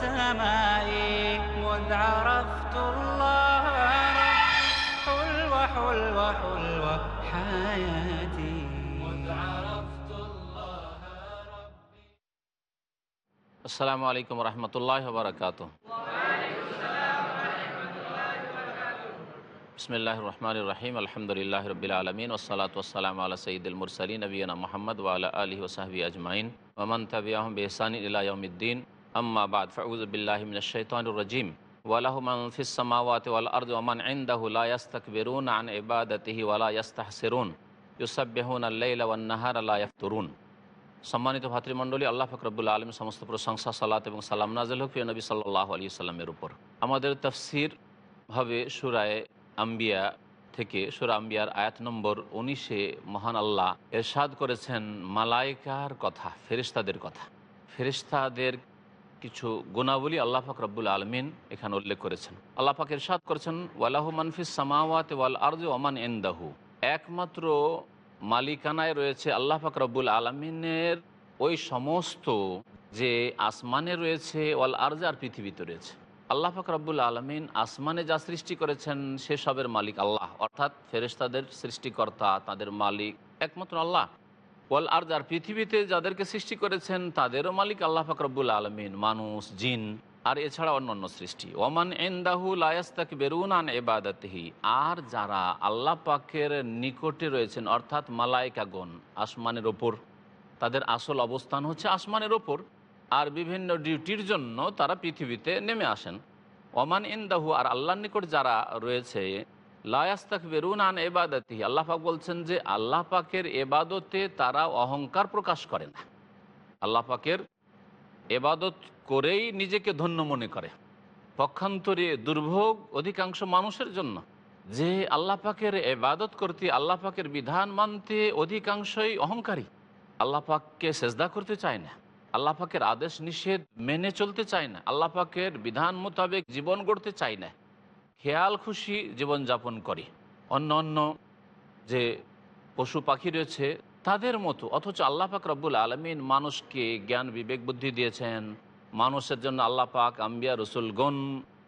سمائي مذ عرفت الله حلو حلو حلو حياتي. السلام عليكم ورحمة الله وبركاته. بسم الله الرحمن الرحيم الحمد لله رب العالمين والصلاة والسلام على سيد المرسلين نبينا محمد وعلى آله وصحبه أجمعين ومن تبعهم بإحسان إلى يوم الدين. আম্মা বাদ ফাউজবিল্লাহিমিনশৈতানুরজিম ওয়ালাহু ফিস সামাওয়াতি ওয়াল আরদি ওয়া ইনদাহু লা ইস্তাকবিরুন আন নাহারা লা সম্মানিত ভাতৃমণ্ডলী, আল্লাহ ফকরবুল আলম সমস্ত প্রশংসা, সালাত এবং সালাম নাজল হক নবী সাল্লাহ আলী সাল্লামের উপর। আমাদের তফসির হবে সুরায় আম্বিয়া থেকে, সুরা আম্বিয়ার আয়াত নম্বর উনিশে মহান আল্লাহ এরশাদ করেছেন মালাইকার কথা ফেরিস্তাদের কথা। ফেরিস্তাদের কিছু গুণাবলী আল্লাহ পাক রব্বুল আলমিন এখানে উল্লেখ করেছেন। আল্লাহ পাক করেছেন, ওয়ালাহু মানফিস সামাওয়াত ওয়াল আরজ ওমান এন্দাহু একমাত্র মালিকানায় রয়েছে আল্লাহ পাক রব্বুল আলমিনের ওই সমস্ত যে আসমানে রয়েছে, ওয়াল আরজ আর পৃথিবীতে রয়েছে। আল্লাহ পাক রব্বুল আলমিন আসমানে যা সৃষ্টি করেছেন সেসবের মালিক আল্লাহ। অর্থাৎ ফেরেশতাদের সৃষ্টিকর্তা, তাদের মালিক একমাত্র আল্লাহ। ওয়াল আর যার পৃথিবীতে যাদেরকে সৃষ্টি করেছেন, তাদেরও মালিক আল্লাহ ফাকরবুল আলমিন, মানুষ, জিন, আর এছাড়া অন্যান্য সৃষ্টি। ওমান এন্দাহু লায়াস্তাক বেরুন আন এবাদতহি আর যারা আল্লাহ পাকের নিকটে রয়েছেন, অর্থাৎ মালাইকাগণ, আসমানের ওপর, তাদের আসল অবস্থান হচ্ছে আসমানের ওপর, আর বিভিন্ন ডিউটির জন্য তারা পৃথিবীতে নেমে আসেন। ওমান ইন্দাহু, আর আল্লাহর নিকট যারা রয়েছে লায়াস্তাক বেরুন আন এবাদতি আল্লাহ পাক বলছেন যে আল্লাহ পাকের এবাদতে তারা অহংকার প্রকাশ করে না। আল্লাহ পাকের এবাদত করেই নিজেকে ধন্য মনে করে। পক্ষান্তরে দুর্ভোগ অধিকাংশ মানুষের জন্য। যে আল্লাহ পাকের এবাদত করতে, আল্লাহ পাকের বিধান মানতে অধিকাংশই অহংকারী। আল্লাহ পাককে সেজদা করতে চায় না। আল্লাহ পাকের আদেশ নিষেধ মেনে চলতে চায় না। আল্লাহ পাকের বিধান মোতাবেক জীবন গড়তে চায় না। খেয়াল খুশি জীবনযাপন করে। অন্য অন্য যে পশু পাখি রয়েছে, তাদের মতো। অথচ আল্লাহ পাক রব্বুল আলমিন মানুষকে জ্ঞান, বিবেক, বুদ্ধি দিয়েছেন। মানুষের জন্য আল্লাহ পাক আম্বিয়া, রসুলগণ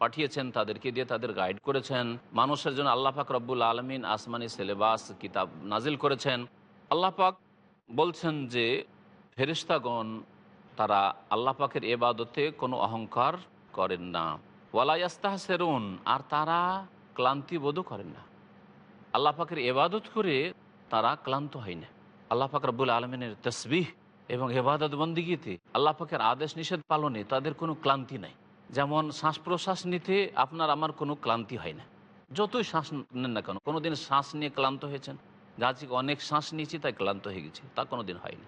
পাঠিয়েছেন তাদেরকে দিয়ে তাদের গাইড করেছেন। মানুষের জন্য আল্লাহ পাক রব্বুল আলমিন আসমানি সিলেবাস কিতাব নাজিল করেছেন। আল্লাহ পাক বলছেন যে ফেরিস্তাগণ তারা আল্লাহ পাকের এবাদতে কোনো অহংকার করেন না। ওয়ালাইয়াস্তাহ সেরুন আর তারা ক্লান্তি ক্লান্তিবোধও করেন না। আল্লাহ পাকের এবাদত করে তারা ক্লান্ত হয় না। আল্লাহ পাক রব্বুল আলমিনের তসবিহ এবং এবাদত বন্দিগিতে আল্লাহ পাকের আদেশ নিষেধ পালনে তাদের কোনো ক্লান্তি নাই। যেমন শ্বাস প্রশ্বাস নিতে আপনার আমার কোনো ক্লান্তি হয় না। যতই শ্বাস নেন না কেন কোনো দিন শ্বাস নিয়ে ক্লান্ত হয়েছেন। আজকে অনেক শ্বাস নিয়েছি, তাই ক্লান্ত হয়ে গেছি, তা কোনো দিন হয়নি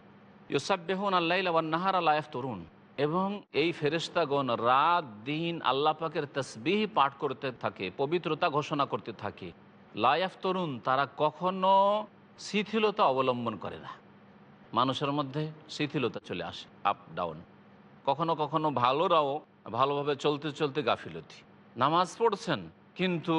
ইউসাবেহন আল্লাহ নাহার আল্লাহ তরুণ এবং এই ফেরেস্তাগণ রাত, দিন আল্লাহ পাকের তসবিহ পাঠ করতে থাকে, পবিত্রতা ঘোষণা করতে থাকে। লায়াফ তরুণ তারা কখনো শিথিলতা অবলম্বন করে না। মানুষের মধ্যে শিথিলতা চলে আসে আপ ডাউন কখনো কখনো ভালোরাও ভালোভাবে চলতে চলতে গাফিলতি। নামাজ পড়ছেন, কিন্তু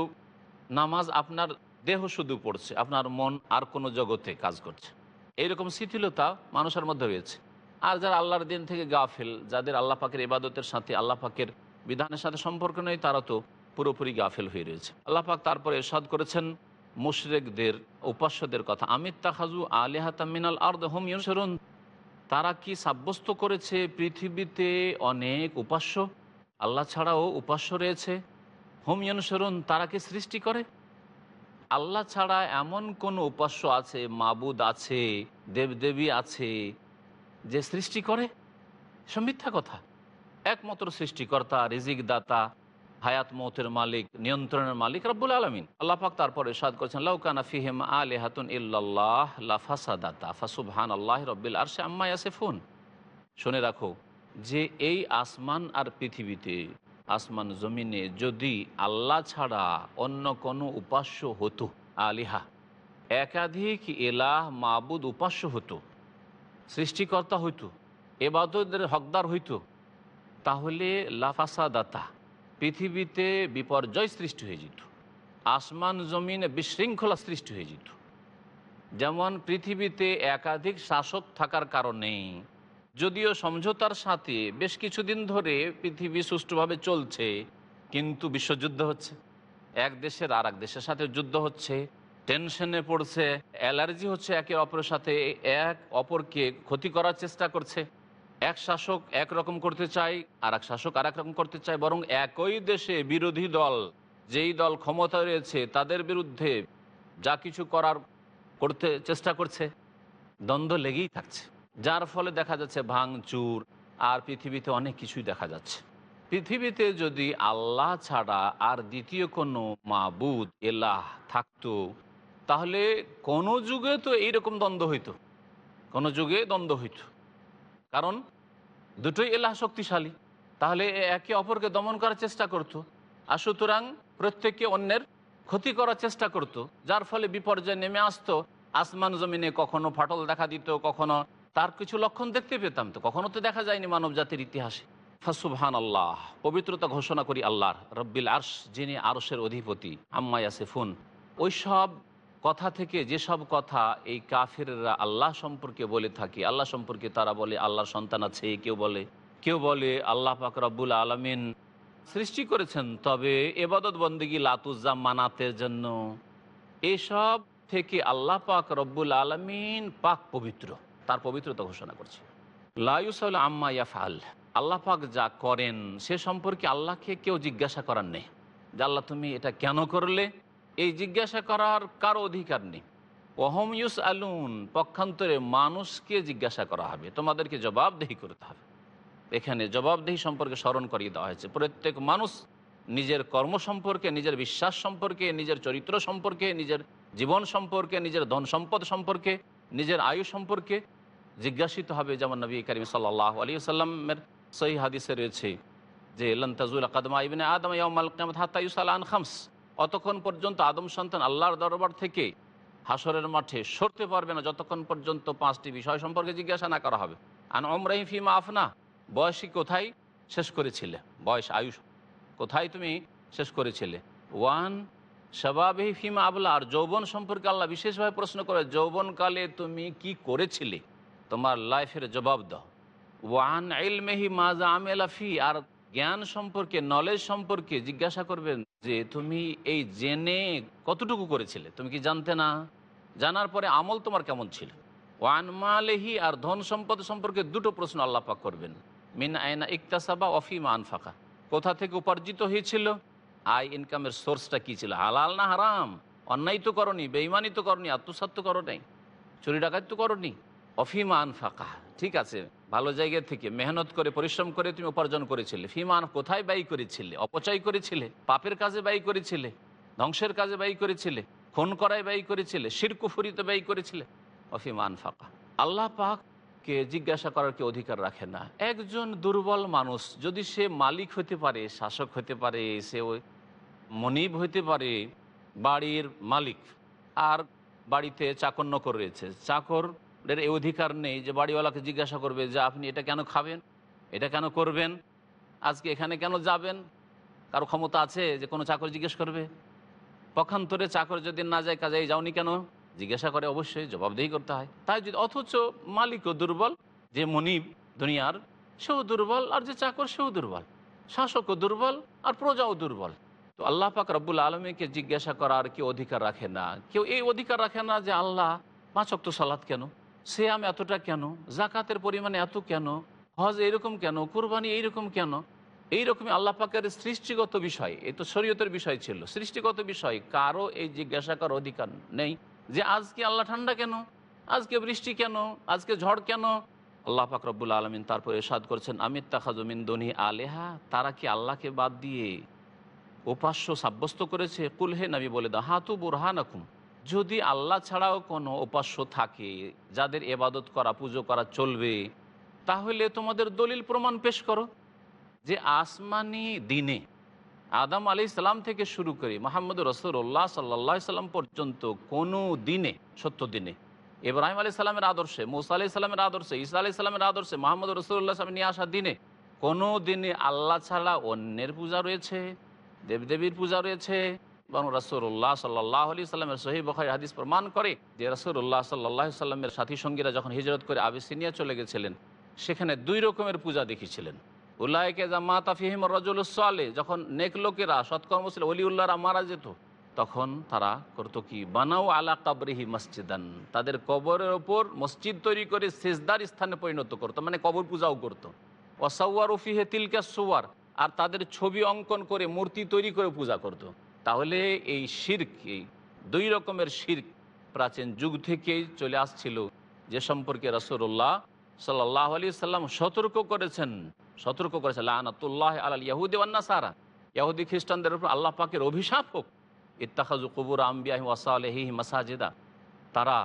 নামাজ আপনার দেহ শুধু পড়ছে, আপনার মন আর কোনো জগতে কাজ করছে। এইরকম শিথিলতা মানুষের মধ্যে রয়েছে। আর যারা আল্লাহর দিন থেকে গাফেল, যাদের আল্লাহ পাকের ইবাদতের সাথে, আল্লাহ পাকের বিধানের সাথে সম্পর্ক নেই, তারা তো পুরোপুরি গাফেল হয়ে রয়েছে। আল্লাহ পাক তারপরে এরশাদ করেছেন, মুশরেকদের, উপাস্যদের কথা আমিত তাহাজু আলিহাতামিনাল আর হোম ইউসরুন তারা কি সাব্যস্ত করেছে পৃথিবীতে অনেক উপাস্য? আল্লাহ ছাড়াও উপাস্য রয়েছে। হোম ইউসরুন তারা কি সৃষ্টি করে? আল্লাহ ছাড়া এমন কোন উপাস্য আছে? মাবুদ আছে, দেবদেবী আছে যে সৃষ্টি করে সব মিথ্যা কথা। একমাত্র সৃষ্টিকর্তা রিজিক দাতা হায়াত মৌতের মালিক, নিয়ন্ত্রণের মালিক রব্বুল আলমিন। আল্লাহ পাক তারপর ইরশাদ করেছেন লাউকানা ফিহিম আলে হাতুন ইল্লাল্লাহ লাফাসাদাতা ফাসুবহান আল্লাহ রব্বিল আরশে আম্মা ইয়াসিফুন। শুনে রাখো, যে এই আসমান আর পৃথিবীতে, আসমান জমিনে যদি আল্লাহ ছাড়া অন্য কোনো উপাস্য হতো, আলিহা, একাধিক এলাহ মাবুদ উপাস্য হতো সৃষ্টিকর্তা হইতো, এবাদতের হকদার হইতো, তাহলে লাফাসাদাতা পৃথিবীতে বিপর্যয় সৃষ্টি হয়ে যেত, আসমান জমিনে বিশৃঙ্খলা সৃষ্টি হয়ে যেত। যেমন পৃথিবীতে একাধিক শাসক থাকার কারণে, যদিও সমঝোতার সাথে বেশ কিছুদিন ধরে পৃথিবী সুষ্ঠুভাবে চলছে, কিন্তু বিশ্বযুদ্ধ হচ্ছে। এক দেশের আর এক দেশের সাথে যুদ্ধ হচ্ছে টেনশনে পড়ছে, অ্যালার্জি হচ্ছে একে অপরের সাথে, এক অপরকে ক্ষতি করার চেষ্টা করছে। এক শাসক এক রকম করতে চায় আর এক শাসক আর রকম করতে চায়, বরং একই দেশে বিরোধী দল, যেই দল ক্ষমতায় রয়েছে, তাদের বিরুদ্ধে যা কিছু করার করতে চেষ্টা করছে, দ্বন্দ্ব লেগেই থাকছে। যার ফলে দেখা যাচ্ছে ভাঙচুর, আর পৃথিবীতে অনেক কিছুই দেখা যাচ্ছে। পৃথিবীতে যদি আল্লাহ ছাড়া আর দ্বিতীয় কোনো মাবুদ, এলাহ থাকতো তাহলে কোনো যুগে তো এইরকম দ্বন্দ্ব হইতো। কোনো যুগে দ্বন্দ্ব হইতো। কারণ দুটোই এলাহ শক্তিশালী। তাহলে একে অপরকে দমন করার চেষ্টা করত আর সুতরাং প্রত্যেককে অন্যের ক্ষতি করার চেষ্টা করত, যার ফলে বিপর্যয় নেমে আসতো, আসমান জমিনে কখনো ফাটল দেখা দিত, কখনো তার কিছু লক্ষণ দেখতে পেতাম তো, কখনো তো দেখা যায়নি মানব জাতির ইতিহাসে। ফাসুবহান আল্লাহ পবিত্রতা ঘোষণা করি আল্লাহর, রব্বিল আর্শ, যিনি আরশের অধিপতি, আম্মা ইয়াসিফুন। ওই সব কথা থেকে যেসব কথা এই কাফিররা আল্লাহ সম্পর্কে বলে থাকে, আল্লাহ সম্পর্কে তারা বলে আল্লাহর সন্তান আছে, কেউ বলে কেউ বলে আল্লাহ পাক রব্বুল আলমিন সৃষ্টি করেছেন, তবে এবাদত বন্দিগি লাতুজ্জা মানাতের জন্য। এসব থেকে আল্লাহ পাক রব্বুল আলমিন পাক পবিত্র, তার পবিত্রতা ঘোষণা করছে। লাইসাল আম্মা ইয়াফাল আল্লাহ পাক যা করেন সে সম্পর্কে আল্লাহকে কেউ জিজ্ঞাসা করার নেই, যে আল্লাহ তুমি এটা কেন করলে? এই জিজ্ঞাসা করার কারও অধিকার নেই। ওহম ইউস আলুন পক্ষান্তরে মানুষকে জিজ্ঞাসা করা হবে। তোমাদেরকে জবাবদেহি করতে হবে। এখানে জবাবদেহি সম্পর্কে স্মরণ করিয়ে দেওয়া হয়েছে। প্রত্যেক মানুষ নিজের কর্ম সম্পর্কে, নিজের বিশ্বাস সম্পর্কে, নিজের চরিত্র সম্পর্কে, নিজের জীবন সম্পর্কে, নিজের ধন সম্পদ সম্পর্কে, নিজের আয়ু সম্পর্কে জিজ্ঞাসিত হবে। যেমন নবী করিম সাল্লাহ আলী সাল্লামের সহি হাদিসে রয়েছে যে লন্তাজুল কাদমা ইবিন আদম ইয়ামাল কিয়ামত হাত্তা ইউসাল আন খামস। অতক্ষণ পর্যন্ত আদম সন্তান আল্লাহর দরবার থেকে হাসরের মাঠে সরতে পারবে না, যতক্ষণ পর্যন্ত পাঁচটি বিষয় সম্পর্কে জিজ্ঞাসা না করা হবে। আন অমরাহিম ফিমা আফনা, বয়সী কোথায়? শেষ করেছিলে। বয়স, আয়ুষ, কোথায় তুমি? শেষ করেছিলে। ওয়ান সবাবেহি ফিমা আবলা, আর যৌবন সম্পর্কে আল্লাহ বিশেষভাবে প্রশ্ন করে, যৌবনকালে তুমি কি করেছিলে? তোমার লাইফের জবাব দাও। ওয়ান এলমেহি মাজা আমেলা ফি, আর জ্ঞান সম্পর্কে নলেজ সম্পর্কে জিজ্ঞাসা করবেন যে তুমি এই জেনে কতটুকু করেছিলে? তুমি কি জানতে না? জানার পরে আমল তোমার কেমন ছিল? ওয়ান মালেহি আর ধন সম্পদ সম্পর্কে দুটো প্রশ্ন আল্লাহ পাক করবেন। মিন আয়না ইকতাসাবা অফিমা আনফাকা। কোথা থেকে উপার্জিত হয়েছিল? আয় ইনকামের সোর্সটা কী ছিল? হালাল না হারাম? অন্যায় তো করনি বেইমানি তো করনি আত্মসাত তো করো নাই। চুরি ডাকাত তো করনি। অফিমান ফাঁকা ঠিক আছে, ভালো জায়গা থেকে মেহনত করে, পরিশ্রম করে তুমি উপার্জন করেছিলে। ফিমান কোথায় ব্যয় করেছিলে? অপচয় করেছিলে? পাপের কাজে ব্যয় করেছিলে? ধ্বংসের কাজে ব্যয় করেছিলে? খুন করায় ব্যয় করেছিলে? শিরকুফুরিতে ব্যয় করেছিলে? অফিমান ফাঁকা। আল্লাহ পাককে জিজ্ঞাসা করার কি অধিকার রাখে না। একজন দুর্বল মানুষ, যদি সে মালিক হতে পারে, শাসক হতে পারে, সে মনিব হতে পারে, বাড়ির মালিক। আর বাড়িতে চাকর নকর রয়েছে। চাকরের এই অধিকার নেই যে বাড়িওয়ালাকে জিজ্ঞাসা করবে যে আপনি এটা কেন খাবেন? এটা কেন করবেন? আজকে এখানে কেন যাবেন? কারও ক্ষমতা আছে যে কোনো চাকর জিজ্ঞেস করবে? পক্ষান্তরে চাকর যদি না যায়, কাজে যাওনি কেন? জিজ্ঞাসা করে অবশ্যই, জবাবদেহি করতে হয়। তাই যদি, অথচ মালিকও দুর্বল, যে মনিব দুনিয়ার, সেও দুর্বল, আর যে চাকর সেও দুর্বল। শাসকও দুর্বল, আর প্রজাও দুর্বল। তো আল্লাহ পাক রব্বুল আলমীকে জিজ্ঞাসা করার কি অধিকার রাখে না। কেউ এই অধিকার রাখে না যে, আল্লাহ, পাঁচ অক্ত সালাদ কেন? সেয়াম এতটা কেন? জাকাতের পরিমাণে এত কেন? হজ এইরকম কেন? কুরবানি এইরকম কেন? এইরকমই আল্লাহ পাকের সৃষ্টিগত বিষয় এই তো শরীয়তের বিষয় ছিল। সৃষ্টিগত বিষয়, কারও এই জিজ্ঞাসা করার অধিকার নেই যে আজকে আল্লাহ ঠান্ডা কেন? আজকে বৃষ্টি কেন? আজকে ঝড় কেন? আল্লাহ পাক রব্বুল আলমিন তারপরে এরশাদ করছেন আমির তাখাজমিন দনি আলেহা তারা কি আল্লাহকে বাদ দিয়ে উপাস্য সাব্যস্ত করেছে? কুল হে নবী বলে দাও, হাতু বুরহানাকুম যদি আল্লাহ ছাড়াও কোনো উপাস্য থাকে যাদের এবাদত করা, পুজো করা চলবে, তাহলে তোমাদের দলিল প্রমাণ পেশ করো যে আসমানি দিনে আদম আলি ইসলাম থেকে শুরু করে মোহাম্মদ রসুল্লাহ সাল্লা সাল্লাম পর্যন্ত কোনো দিনে, সত্য দিনে, ইব্রাহিম আলি সাল্লামের আদর্শে, মুসা আলি সাল্লামের আদর্শে, ঈসা আলি সাল্লামের আদর্শে, মোহাম্মদ রসুল্লাহ সালাম নিয়ে আসা দিনে কোনো দিনে আল্লাহ ছাড়া অন্যের পূজা রয়েছে, দেবদেবীর পূজা রয়েছে এবং রসুল্লাহ সাল্লাহ আলি সাল্লামের সহি বখারি হাদিস প্রমাণ করে যে রসুল্লাহ সাল্লাহ সাল্লামের সাথী সঙ্গীরা যখন হিজরত করে আবিসিনিয়া চলে গেছিলেন, সেখানে দুই রকমের পূজা দেখেছিলেন। উল্লাহকে জামা তাফিহিম রজুল সালে যখন নেক লোকেরা সৎকর্ম ছিল অলিউল্লাহরা মারা যেত, তখন তারা করতো কি? বানাও আলা কাবরিহি মসজিদান, তাদের কবরের ওপর মসজিদ তৈরি করে সেজদার স্থানে পরিণত করতো মানে কবর পূজাও করতো। অসাউয়ার ওফিহে তিলকা সোয়ার, আর তাদের ছবি অঙ্কন করে মূর্তি তৈরি করে পূজা করত। তাহলে এই শির্ক, এই দুই রকমের শির্ক প্রাচীন যুগ থেকেই চলে আসছিল, যে সম্পর্কে রসুল্লাহ সাল্লাহ আলি সাল্লাম সতর্ক করেছেন। সতর্ক করেছেন, লানাতুল্লাহ আল ইয়াহুদি সারা ইয়াহুদি খ্রিস্টানদের উপর আল্লাহ পাকের অভিশাপ হোক। ইত্তাখাজু কবুর আম্বিয়াহি ওয়াসালেহি মাসাজেদা। তারা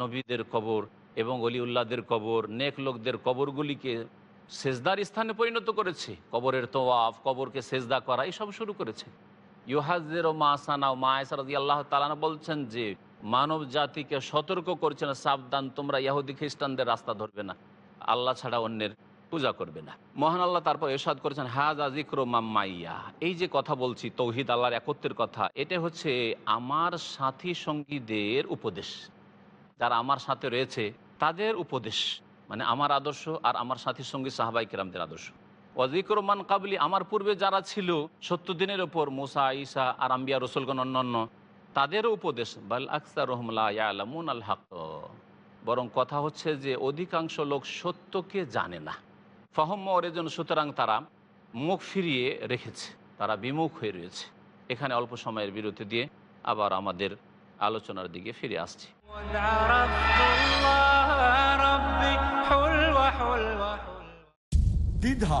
নবীদের কবর এবং অলিউল্লাহদের কবর, নেক লোকদের কবরগুলিকে সেজদার স্থানে পরিণত করেছে। কবরের তোয়াফ, কবরকে সেজদা করা, এসব শুরু করেছে। ইউহাজের মা ও মা আয়সারদি আল্লাহ তালানা বলছেন যে, মানব জাতিকে সতর্ক করছেন, সাবধান, তোমরা ইয়াহুদি খ্রিস্টানদের রাস্তা ধরবে না। আল্লাহ ছাড়া অন্যের পূজা করবে না। মহান আল্লাহ তারপর এরশাদ করেছেন, হাজ আজিক্র মাম্মাইয়া। এই যে কথা বলছি, তৌহিদ আল্লাহর একত্রের কথা এটা হচ্ছে আমার সাথী সঙ্গীদের উপদেশ। যারা আমার সাথে রয়েছে, তাদের উপদেশ মানে আমার আদর্শ আর আমার সাথী সঙ্গী সাহাবাই কিরামদের আদর্শ। ওয়াজিক্রমান কাবলি, আমার পূর্বে যারা ছিল সত্তর দিনের ওপর মোসা ইসা আর আম্বিয়া রসুলগণ অন্যান্য, তাদেরও উপদেশ, বাল আকসার রহমলা আলামুন আল হাক বরং কথা হচ্ছে যে, অধিকাংশ লোক সত্যকে জানে না। ফহম অরেজন সুতরাং তারা মুখ ফিরিয়ে রেখেছে, তারা বিমুখ হয়ে রয়েছে। এখানে অল্প সময়ের বিরতি দিয়ে আবার আমাদের আলোচনার দিকে ফিরে আসছি। দ্বিধা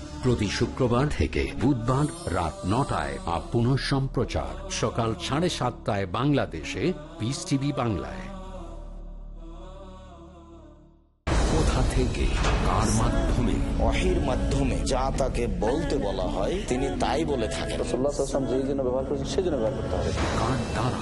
প্রতি শুক্রবার থেকে বুধবার রাত নটায় আর পুনঃ সম্প্রচার। সকাল সাড়ে সাতটায় বাংলাদেশে পিস টিভি বাংলায়। কোথা থেকে কার মাধ্যমে মাধ্যমে যা তাকে বলতে বলা হয় তিনি তাই বলে থাকেন। রসুল্লাহ আসলাম যেই জন্য ব্যবহার করেছেন সেই জন্য ব্যবহার করতে হবে। কার দ্বারা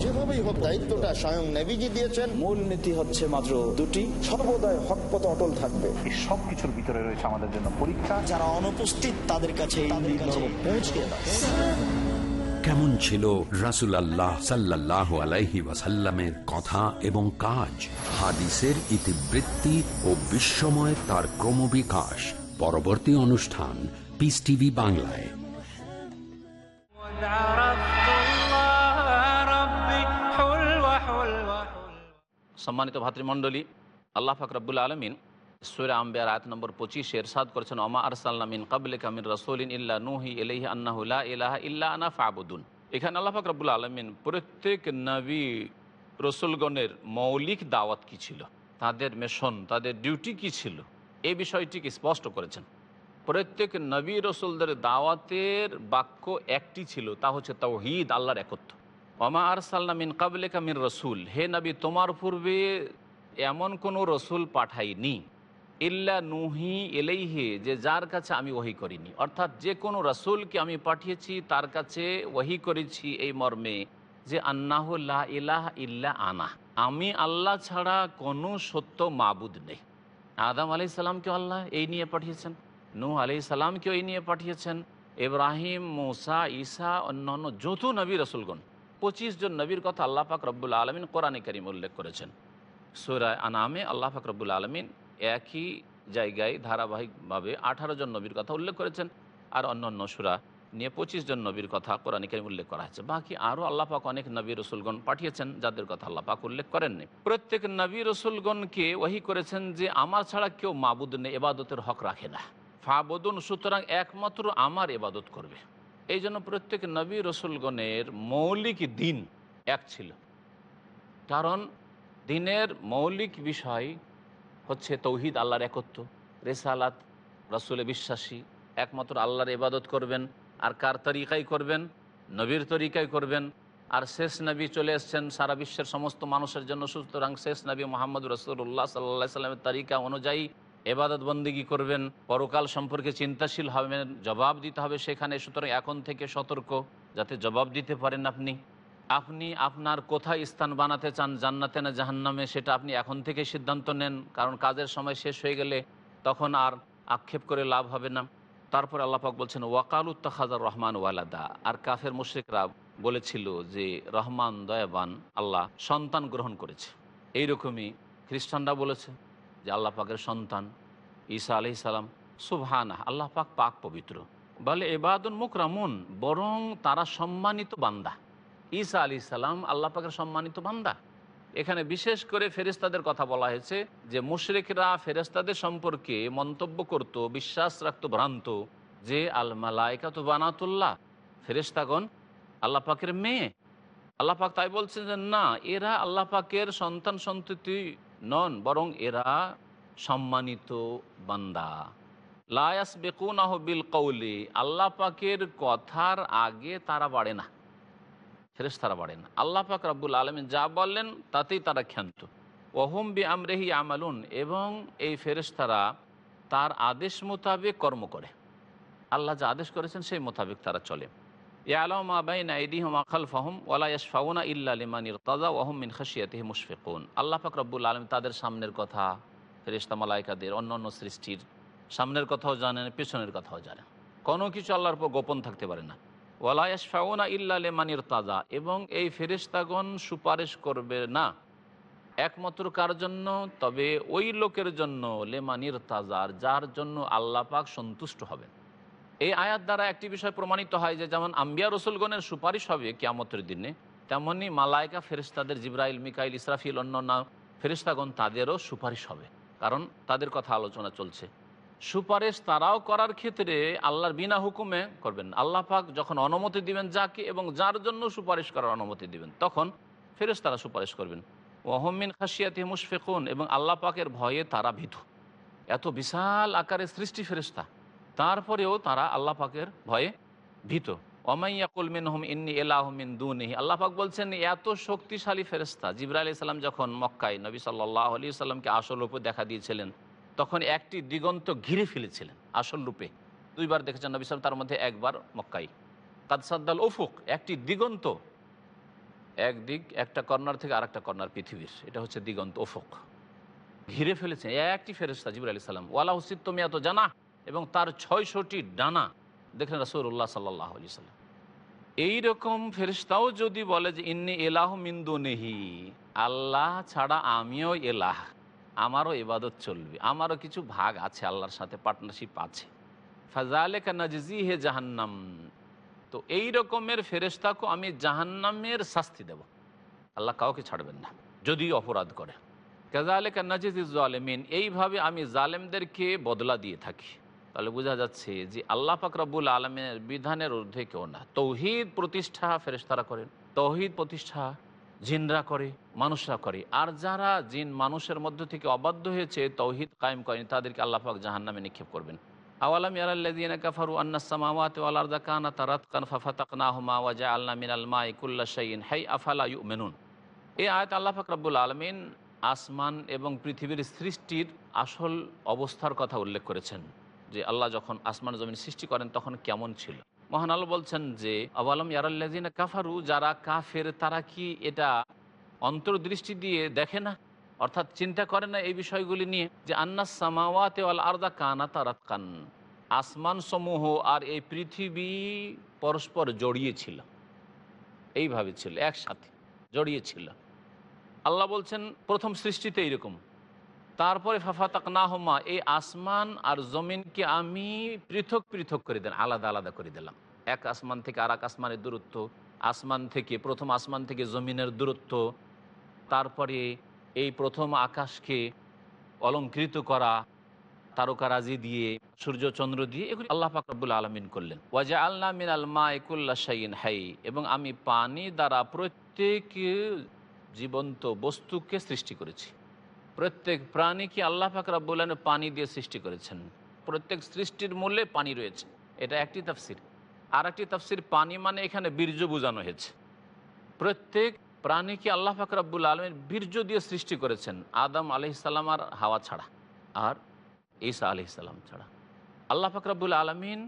যেভাবেই হোক দায়িত্বটা স্বয়ং নেভিজি দিয়েছেন। মূল নীতি হচ্ছে মাত্র দুটি। সর্বদাই হক পথে অটল থাকবে। এই সব কিছুর ভিতরে রয়েছে আমাদের জন্য পরীক্ষা। যারা অনুপস্থিত তাদের কাছে পৌঁছে কেমন ছিল রাসুল আল্লাহ সাল্লাহ আলাইহি ওয়াসাল্লামের কথা এবং কাজ? হাদিসের ইতিবৃত্তি ও বিস্ময় তার ক্রমবিকাশ। পরবর্তী অনুষ্ঠান পিস টিভি বাংলায়। সম্মানিত ভাতৃমণ্ডলী, আল্লাহ ফাকরাবুল আলমিন সুরে আম্বিয়ার আয়াত নম্বর পঁচিশে এরশাদ করেছেন অমা আরসাল্লামিন কাবলে কামিন রসুলিন ইল্লা নুহি ইলাইহি আন্নাহুল্লাহ ইলাহা ইল্লা আনা ফাবুদুন। এখানে আল্লাহ ফাকরাবুল আলমিন প্রত্যেক নবী রসুলগণের মৌলিক দাওয়াত কি ছিল? তাদের মেশন তাদের ডিউটি কি ছিল? এই বিষয়টিকে স্পষ্ট করেছেন। প্রত্যেক নবী রসুলদের দাওয়াতের বাক্য একটি ছিল, তা হচ্ছে তাওহিদ আল্লাহর একত্র অমা আর সাল্লামিন কাবলে কামির রসুল। হে নবী, তোমার পূর্বে এমন কোনো রসুল পাঠাইনি, ইল্লা নুহি এলেইহে যে যার কাছে আমি ওহি করিনি। অর্থাৎ যে কোনো রসুলকে আমি পাঠিয়েছি, তার কাছে ওহি করেছি এই মর্মে যে আন্নাহুল্লাহ ইলাহ ইল্লা আনা। আমি আল্লাহ ছাড়া কোনো সত্য মাবুদ নেই। আদাম আলি সালামকেও আল্লাহ এই নিয়ে পাঠিয়েছেন? নূহ আলি সালামকেও এই নিয়ে পাঠিয়েছেন? ইব্রাহিম, মোসা, ঈসা, অন্যান্য যৌথ নবী, রসুলগণ। পঁচিশ জন নবীর কথা আল্লাহ পাক রব্বুল আলমিন কোরআনে করিম উল্লেখ করেছেন। সুরায় আনামে আল্লাহ পাক রব্বুল আলমিন একই জায়গায় ধারাবাহিকভাবে আঠারো জন নবীর কথা উল্লেখ করেছেন আর অন্য অন্য সুরা নিয়ে পঁচিশ জন নবীর কথা কোরআন করিম উল্লেখ করা হয়েছে। বাকি আরও আল্লাহ পাক অনেক নবী রসুলগণ পাঠিয়েছেন যাদের কথা আল্লাহ পাক উল্লেখ করেননি। প্রত্যেক নবী রসুলগণকে ওহি করেছেন যে আমার ছাড়া কেউ মাবুদ নেই এবাদতের হক রাখে না। ফাবদুন, সুতরাং একমাত্র আমার এবাদত করবে। এই জন্য প্রত্যেক নবী রসুলগণের মৌলিক দিন এক ছিল। কারণ দিনের মৌলিক বিষয় হচ্ছে তৌহিদ, আল্লাহর একত্ব, রেসালাত, রসুলে বিশ্বাসী, একমাত্র আল্লাহর ইবাদত করবেন, আর কার তরিকাই করবেন? নবীর তরিকাই করবেন। আর শেষ নবী চলে এসছেন সারা বিশ্বের সমস্ত মানুষের জন্য, সুতরাং শেষ নবী মোহাম্মদ রসুল্লাহ সাল্লা সাল্লামের তারিকা অনুযায়ী এবাদত বন্দিগি করবেন, পরকাল সম্পর্কে চিন্তাশীল হবেন, জবাব দিতে হবে সেখানে। সুতরাং এখন থেকে সতর্ক, যাতে জবাব দিতে পারেন আপনি। আপনি আপনার কোথায় স্থান বানাতে চান, জান্নাতে না জাহান্নামে, সেটা আপনি এখন থেকে সিদ্ধান্ত নেন। কারণ কাজের সময় শেষ হয়ে গেলে তখন আর আক্ষেপ করে লাভ হবে না। তারপর আল্লাপাক বলছেন, ওয়াকাল উত্তাখাজার রহমান ওয়ালাদা। আর কাফের মুশ্রিকরা বলেছিল যে, রহমান দয়াবান আল্লাহ, সন্তান গ্রহণ করেছে। এইরকমই খ্রিস্টানরা বলেছে যে, আল্লাহ পাকের সন্তান ঈসা আলি সালাম সুবহানা আল্লাহ পাক পাক পবিত্র। বলে এবাদুন মুকরামুন, বরং তারা সম্মানিত বান্দা। ঈসা আলি সালাম, আল্লাহ পাকের সম্মানিত বান্দা। এখানে বিশেষ করে ফেরেস্তাদের কথা বলা হয়েছে যে, মুশরিকরা ফেরেস্তাদের সম্পর্কে মন্তব্য করত, বিশ্বাস রাখত, ভ্রান্ত যে, আল মালাইকা তো বানাতুল্লাহ ফেরেস্তাগণ আল্লাহ পাকের মেয়ে। আল্লাহ পাক তাই বলছেন যে, না, এরা আল্লাহ পাকের সন্তান সন্ততি নন, বরং এরা সম্মানিত বান্দা। লায়াস বেকুন বিল কৌলি আল্লাহ পাকের কথার আগে তারা বাড়ে না। ফেরেস্তারা বাড়ে না। আল্লাহ পাক রব্বুল আলমিন যা বললেন, তাতেই তারা ক্ষান্ত। ওহম বি আমরেহি আমালুন এবং এই ফেরেস্তারা তার আদেশ মোতাবেক কর্ম করে। আল্লাহ যা আদেশ করেছেন, সেই মোতাবেক তারা চলে। ইয়ালাম আবাইন আইদিহম আখাল ফাহম ওয়ালা ইয়াসফাউনা ইল্লা লিমানির তাজা ওহম মিন খাসিয়াতিহি মুশফিকুন। আল্লাহ পাক রব্বুল আলম তাদের সামনের কথা ফেরেস্তা মালাইকাদের অন্য অন্য সৃষ্টির সামনের কথাও জানেন পেছনের কথাও জানেন কোনো কিছু আল্লাহর পর গোপন থাকতে পারে না। ওয়ালায়াস ফাউনা ইল্লা লেমানির তাজা এবং এই ফেরিস্তাগণ সুপারিশ করবে না। একমাত্র কার জন্য? তবে ওই লোকের জন্য লেমানির তাজার যার জন্য আল্লাহ পাক সন্তুষ্ট হবেন। এই আয়াত দ্বারা একটি বিষয় প্রমাণিত হয় যে, যেমন আম্বিয়া রসুলগণের সুপারিশ হবে কিয়ামতের দিনে, তেমনি মালায়কা ফেরিস্তাদের জিব্রাইল, মিকাইল, ইসরাফিল অন্যান্য ফেরিস্তাগণ তাদেরও সুপারিশ হবে। কারণ তাদের কথা আলোচনা চলছে। সুপারিশ তারাও করার ক্ষেত্রে আল্লাহর বিনা হুকুমে করবেন আল্লাহ পাক যখন অনুমতি দিবেন যাকে এবং যার জন্য সুপারিশ করার অনুমতি দিবেন, তখন ফেরেস তারা সুপারিশ করবেন। ওহমিন খাসিয়াতি মুশফেকুন এবং আল্লাহ পাকের ভয়ে তারা ভীত। এত বিশাল আকারের সৃষ্টি ফেরিস্তা তারপরেও তারা আল্লাহ পাকের ভয়ে ভীত। ওমাইয়াকুল মিন হুম ইন্নি এলাহমিন দুনিহি। আল্লাহ পাক বলছেন, এত শক্তিশালী ফেরিস্তা জিবরা আলি সাল্লাম যখন মক্কায় নবী সাল্লাহ আলি সাল্লামকে আসল রূপে দেখা দিয়েছিলেন, তখন একটি দিগন্ত ঘিরে ফেলেছিলেন আসল রূপে। দুইবার দেখেছেন নবী সাল তার মধ্যে একবার মক্কাই কাদসাদ্দাল ওফুক একটি দিগন্ত। একদিক একটা কর্নার থেকে আরেকটা কর্নার পৃথিবীর। এটা হচ্ছে দিগন্ত ওফুক ঘিরে ফেলেছেন। একটি ফেরেস্তা জিবুর আলি সাল্লাম ওয়ালা হুসিদ তুমি এত জানা এবং তার ছয়শটি ডানা দেখলেন রসুল্লাহ সাল্লাহ আলি সাল্লাম এইরকম ফেরিস্তাও যদি বলে যে, ইন্নি এলাহ মিন্দু নেহি আল্লাহ ছাড়া আমিও এলাহ। আমারও এবাদত চলবে। আমারও কিছু ভাগ আছে আল্লাহর সাথে পার্টনারশিপ আছে। ফাজালে কানাজি হে জাহান্নাম। তো এই রকমের ফেরেস্তাকে আমি জাহান্নামের শাস্তি দেব। আল্লাহ কাউকে ছাড়বেন না যদি অপরাধ করে। কাজালে কানাজিজ জালেমিন, এইভাবে আমি জালেমদেরকে বদলা দিয়ে থাকি। তাহলে বোঝা যাচ্ছে যে আল্লাহ ফাকরাবুল আলমের বিধানের ঊর্ধ্বে কেউ না। তৌহিদ প্রতিষ্ঠা ফেরেস্তারা করেন, তৌহিদ প্রতিষ্ঠা জিনরা করে, মানুষরা করে। আর যারা জিন মানুষের মধ্য থেকে অবাধ্য হয়েছে, তৌহিদ কায়েম করেন, তাদেরকে আল্লাহাক জাহান নামে নিক্ষেপ করবেন। আল্লাহ আলমিন আসমান এবং পৃথিবীর সৃষ্টির আসল অবস্থার কথা উল্লেখ করেছেন। যে আল্লাহ যখন আসমান জমিন সৃষ্টি করেন তখন কেমন ছিল? মহান আল্লাহ বলছেন যে, আওয়ালম ইয়ারাল্লাদিন কাফারু, যারা কাফের তারা কি এটা অন্তর্দৃষ্টি দিয়ে দেখে না? অর্থাৎ চিন্তা করে না এই বিষয়গুলি নিয়ে যে আন্নাস সামাওয়াতে ওয়াল আরদা কানা তারাত কান আসমান সমূহ আর এই পৃথিবী পরস্পর জড়িয়েছিল এইভাবে ছিল, একসাথে জড়িয়েছিল আল্লাহ বলছেন, প্রথম সৃষ্টিতে এইরকম তারপরে ফাফাতাক না হোমা এই আসমান আর জমিনকে আমি পৃথক পৃথক করে দিলাম, আলাদা আলাদা করে দিলাম। এক আসমান থেকে আর এক আসমানের দূরত্ব, আসমান থেকে, প্রথম আসমান থেকে জমিনের দূরত্ব, তারপরে এই প্রথম আকাশকে অলঙ্কৃত করা, তারকারাজি দিয়ে, সূর্য, চন্দ্র দিয়ে, এগুলি আল্লাহ ফাকরবুল আলমিন করলেন। ওয়াজা আল্লাহ মিন আলমা একুল্লা শাইন হাই, এবং আমি পানি দ্বারা প্রত্যেক জীবন্ত বস্তুকে সৃষ্টি করেছি। প্রত্যেক প্রাণীকে আল্লাহ ফাকরাবুল পানি দিয়ে সৃষ্টি করেছেন। প্রত্যেক সৃষ্টির মূল্যে পানি রয়েছে। এটা একটি তাফসির। আর একটি তাফসির, পানি মানে এখানে বীর্য বোঝানো হয়েছে। প্রত্যেক প্রাণীকে আল্লাহ ফাকরাবুল আলমের বীর্য দিয়ে সৃষ্টি করেছেন, আদম আলহিসাল্লাম আর হাওয়া ছাড়া, আর ঈসা আলহিসাল্লাম ছাড়া। আল্লাহ ফাকরাবুল আলমিন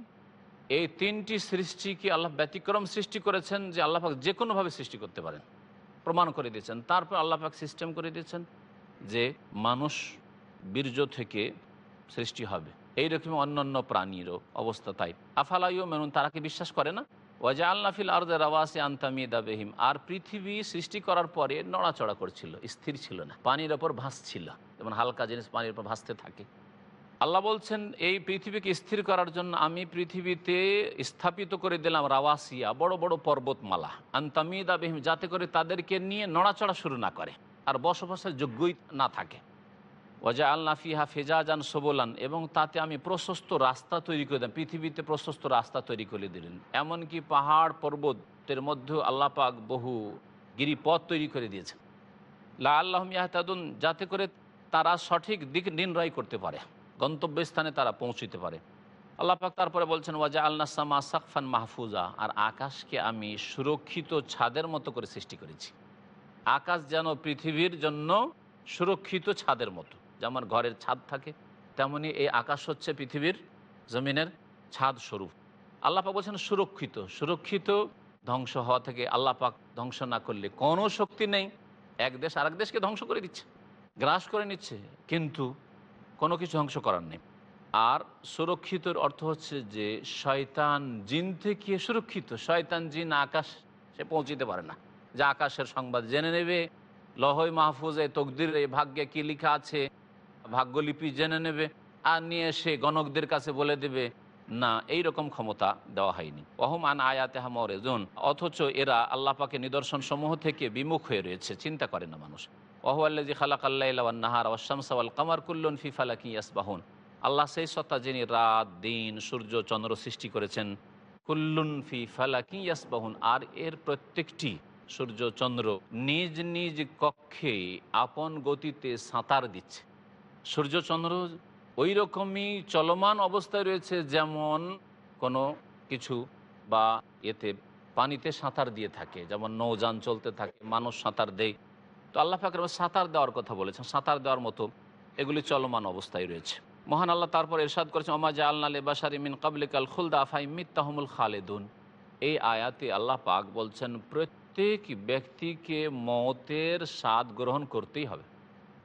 এই তিনটি সৃষ্টিকে আল্লাহ ব্যতিক্রম সৃষ্টি করেছেন যে আল্লাহ পাক যে কোনোভাবে সৃষ্টি করতে পারেন। প্রমাণ করে দিয়েছেন। তারপর আল্লাহ পাক সিস্টেম করে দিয়েছেন। যে মানুষ বীর্য থেকে সৃষ্টি হবে। এইরকম অন্যান্য প্রাণীরও অবস্থা তাই। আফালাইও মেনুন তারা কি বিশ্বাস করে না? ওয়াজা আল্লাফিল আর্দে রাওয়াসে আন্তামিদা বেহিম। আর পৃথিবী সৃষ্টি করার পরে নড়াচড়া করছিল, স্থির ছিল না, পানির ওপর ভাসছিল। যেমন হালকা জিনিস পানির ওপর ভাসতে থাকে। আল্লাহ বলছেন, এই পৃথিবীকে স্থির করার জন্য আমি পৃথিবীতে স্থাপিত করে দিলাম রাওয়াসিয়া, বড় বড় পর্বতমালা আন্তামিদা বেহিম, যাতে করে তাদেরকে নিয়ে নড়াচড়া শুরু না করে। আর বসবাসের যোগ্যই না থাকে। ওজা আল্লাহ ফিহা ফেজাজান সবলান, এবং তাতে আমি প্রশস্ত রাস্তা তৈরি করে দিলাম, পৃথিবীতে প্রশস্ত রাস্তা তৈরি করে দিলেন। এমনকি পাহাড় পর্বতের মধ্যেও আল্লাহ পাক বহু গিরিপথ তৈরি করে দিয়েছেন। লা আল্লাহ ইয়াহতাদুন, যাতে করে তারা সঠিক দিক নির্ণয় করতে পারে, গন্তব্যস্থানে তারা পৌঁছতে পারে। আল্লাহ পাক তারপরে বলছেন ওয়াজা আল্লাহ সামা সাকফান মাহফুজা আর আকাশকে আমি সুরক্ষিত ছাদের মতো করে সৃষ্টি করেছি। আকাশ যেন পৃথিবীর জন্য সুরক্ষিত ছাদের মতো। যেমন ঘরের ছাদ থাকে, তেমনি এই আকাশ হচ্ছে পৃথিবীর জমিনের ছাদ স্বরূপ। আল্লাহ পাক বলছেন সুরক্ষিত। সুরক্ষিত ধ্বংস হওয়া থেকে আল্লাহ পাক ধ্বংস না করলে কোনো শক্তি নেই। এক দেশ আরেক দেশকে ধ্বংস করে দিচ্ছে, গ্রাস করে নিচ্ছে, কিন্তু কোনো কিছু ধ্বংস করার নেই। আর সুরক্ষিতর অর্থ হচ্ছে যে, শয়তান জিন থেকে সুরক্ষিত। শয়তান জিন আকাশ সে পৌঁছিতে পারে না। যে আকাশের সংবাদ। জেনে নেবে, লহই মাহফুজে তকদির ভাগ্যে কি লেখা আছে? ভাগ্যলিপি জেনে নেবে, আর নিয়ে সে গণকদের কাছে বলে দেবে, না এই রকম ক্ষমতা দেওয়া হয়নি। অহম আন আয়াতে হামরে জোন অথচ এরা আল্লাহ পাকে নিদর্শন সমূহ থেকে বিমুখ হয়ে রয়েছে, চিন্তা করে না মানুষ। ওহু আল্লাজি খালাক আল্লাহ নাহার ওয়াশামসাওয়াল কামার কুল্লন ফি ফালাকি ইয়াসবাহুন। আল্লাহ সেই সত্তা যিনি রাত, দিন, সূর্য, চন্দ্র সৃষ্টি করেছেন, কুল্লুন ফি ফালাকি ইয়াসবাহুন। আর এর প্রত্যেকটি সূর্য চন্দ্র নিজ নিজ কক্ষে আপন গতিতে সাঁতার দিচ্ছে। সূর্যচন্দ্র ওই রকমই চলমান অবস্থায় রয়েছে যেমন কোনো কিছু বা এতে পানিতে সাঁতার দিয়ে থাকে, যেমন নৌযান চলতে থাকে, মানুষ সাঁতার দেয়। তো আল্লাহ ফাকর সাঁতার দেওয়ার কথা বলেছেন, সাঁতার দেওয়ার মতো এগুলি চলমান অবস্থায় রয়েছে। মহান আল্লাহ তারপর এরশাদ করেছেন ওমাজা আল্লাহ বাসারি মিন কাবলিকাল খুলদা আফাই মিত্তাহমুল খালেদুন। এই আয়াতে আল্লাহ পাক বলছেন, প্রত্যেক ব্যক্তিকে মতের স্বাদ গ্রহণ করতেই হবে।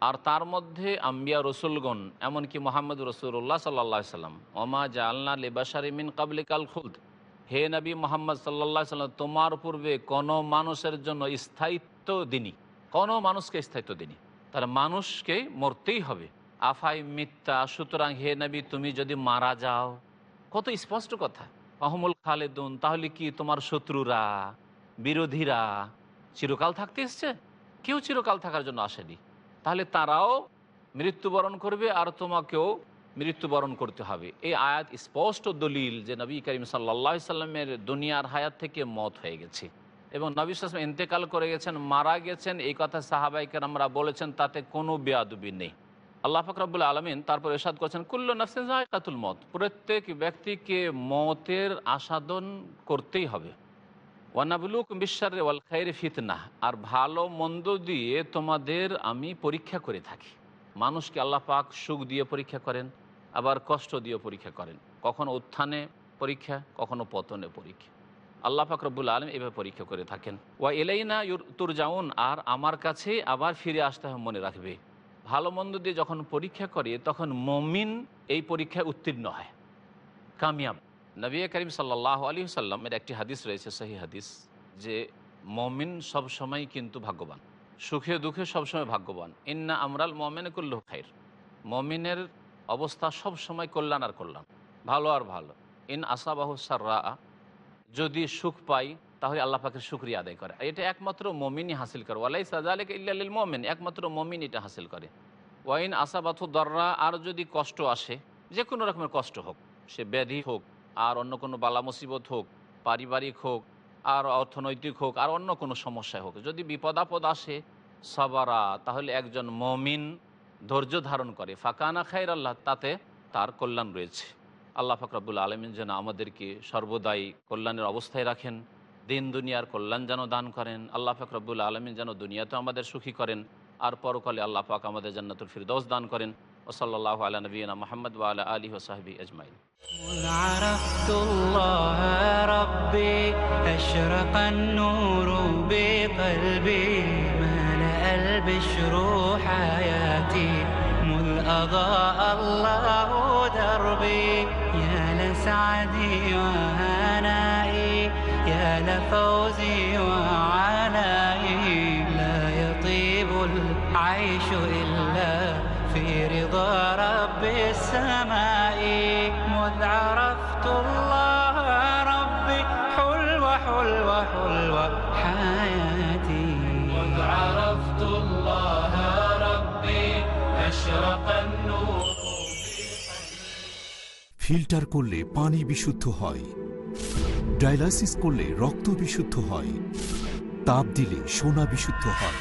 আর তার মধ্যে আম্বিয়া রসুলগণ, এমনকি মোহাম্মদ রসুল্লাহ সাল্লা সাল্লাম, ওমা জালনা লেবাসারি মিন কাবলিকাল খুলদ। হে নবী মোহাম্মদ সাল্লা সাল্লাম, তোমার পূর্বে কোনো মানুষের জন্য স্থায়িত্ব দিনই কোনো মানুষকে স্থায়িত্ব দিনই তাহলে মানুষকে মরতেই হবে। আফাই মিথ্যা, সুতরাং হে নবী, তুমি যদি মারা যাও, কত স্পষ্ট কথা। অহমুল খালেদুন তাহলে কি তোমার শত্রুরা? বিরোধীরা চিরকাল থাকতে এসছে? কেউ চিরকাল থাকার জন্য আসেনি। তাহলে তারাও মৃত্যুবরণ করবে আর তোমাকেও মৃত্যুবরণ করতে হবে। এই আয়াত স্পষ্ট দলিল যে নবী করিম সাল্লা সাল্লামের দুনিয়ার হায়াত থেকে মত হয়ে গেছে। এবং নবী সালাম ইন্তেকাল করে গেছেন, মারা গেছেন। এই কথা সাহাবাইকের আমরা বলেছেন, তাতে কোনো বেয়াদুবি নেই। আল্লাহ ফকরাবুল আলমিন তারপর এরশাদ করছেন, কুল্ল নাফসিন কাতুল মত প্রত্যেক ব্যক্তিকে মতের আসাদন করতেই হবে। ওয়ানাবুলুক বিশ্বার ওয়াল খাইর ফিতনা আর ভালো মন্দ দিয়ে তোমাদের আমি পরীক্ষা করে থাকি। মানুষকে আল্লাহ পাক সুখ দিয়ে পরীক্ষা করেন, আবার কষ্ট দিয়ে পরীক্ষা করেন। কখনো উত্থানে পরীক্ষা, কখনো পতনে পরীক্ষা। আল্লাহ ফাকরবুল আলম এভাবে পরীক্ষা করে থাকেন। ওয়া এলাইনা তুরজাউন, আর আমার কাছে আবার ফিরে আসতে হবে মনে রাখবে। ভালো মন্দ দিয়ে যখন পরীক্ষা করে, তখন মমিন এই পরীক্ষায় উত্তীর্ণ হয়। কামিয়াব। নবী করিম সাল্লাহ আলী সাল্লামের একটি হাদিস রয়েছে সহি হাদিস, যে মমিন সবসময় কিন্তু ভাগ্যবান। সুখে দুঃখে সবসময় ভাগ্যবান। ইন্না আমরাল মমেন করল খাইর। মমিনের অবস্থা সব সময় কল্যাণ আর কল্যাণ, ভালো আর ভালো। ইন আসাবাহু সাররা, যদি সুখ পাই, তাহলে আল্লাহ পাকের শুক্রিয়া আদায় করে। এটা একমাত্র মমিনই হাসিল করে। ওয়ালাই সাজালেক ইল্লাল মমিন, একমাত্র মমিন এটা হাসিল করে। ওয়াইন আসাবাথু দররা, আর যদি কষ্ট আসে যে কোনো রকমের কষ্ট হোক, সে ব্যাধি হোক আর অন্য কোনো বালা মুসিবত হোক, পারিবারিক হোক, আর অর্থনৈতিক হোক, আর অন্য কোনো সমস্যা হোক, যদি বিপদ আপদ আসে, সাবারা, তাহলে একজন মমিন ধৈর্য ধারণ করে। ফাঁকানা খাইর আল্লাহ, তাতে তার কল্যাণ রয়েছে। আল্লাহ ফাকরাবুল আলমিন যেন আমাদেরকে সর্বদাই কল্যাণের অবস্থায় রাখেন, দিন দুনিয়ার কল্যাণ যেন দান করেন। আল্লাহ ফাকরাবুল আলমিন যেন দুনিয়াতেও আমাদের সুখী করেন, আর পরকালে আল্লাহ পাক আমাদের জান্নাতুল ফিরদৌস দান করেন। وصلى الله على نبينا محمد وعلى آله وصحبه أجمعين. عرفت الله ربي أشرق النور بقلبي ملأ البشر حياتي. مذ أضاء الله دربي يا لسعدي وهنائي يا لفوزي وعنائي لا يطيب العيش إلا رضا رب السماء مذ عرفت الله ربي حلو حلو حلو حياتي مذ عرفت الله ربي أشرق النور ফিল্টার করলে পানি বিশুদ্ধ হয় ডায়ালাইসিস করলে রক্ত বিশুদ্ধ হয় তাপ দিলে সোনা বিশুদ্ধ হয়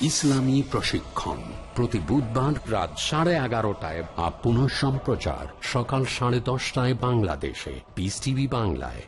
ইসলামী প্রশিক্ষণ প্রতি বুধবার রাত সাড়ে এগারোটায় বা পুনঃ সম্প্রচার সকাল সাড়ে দশটায় বাংলাদেশে। পিস টিভি বাংলায়।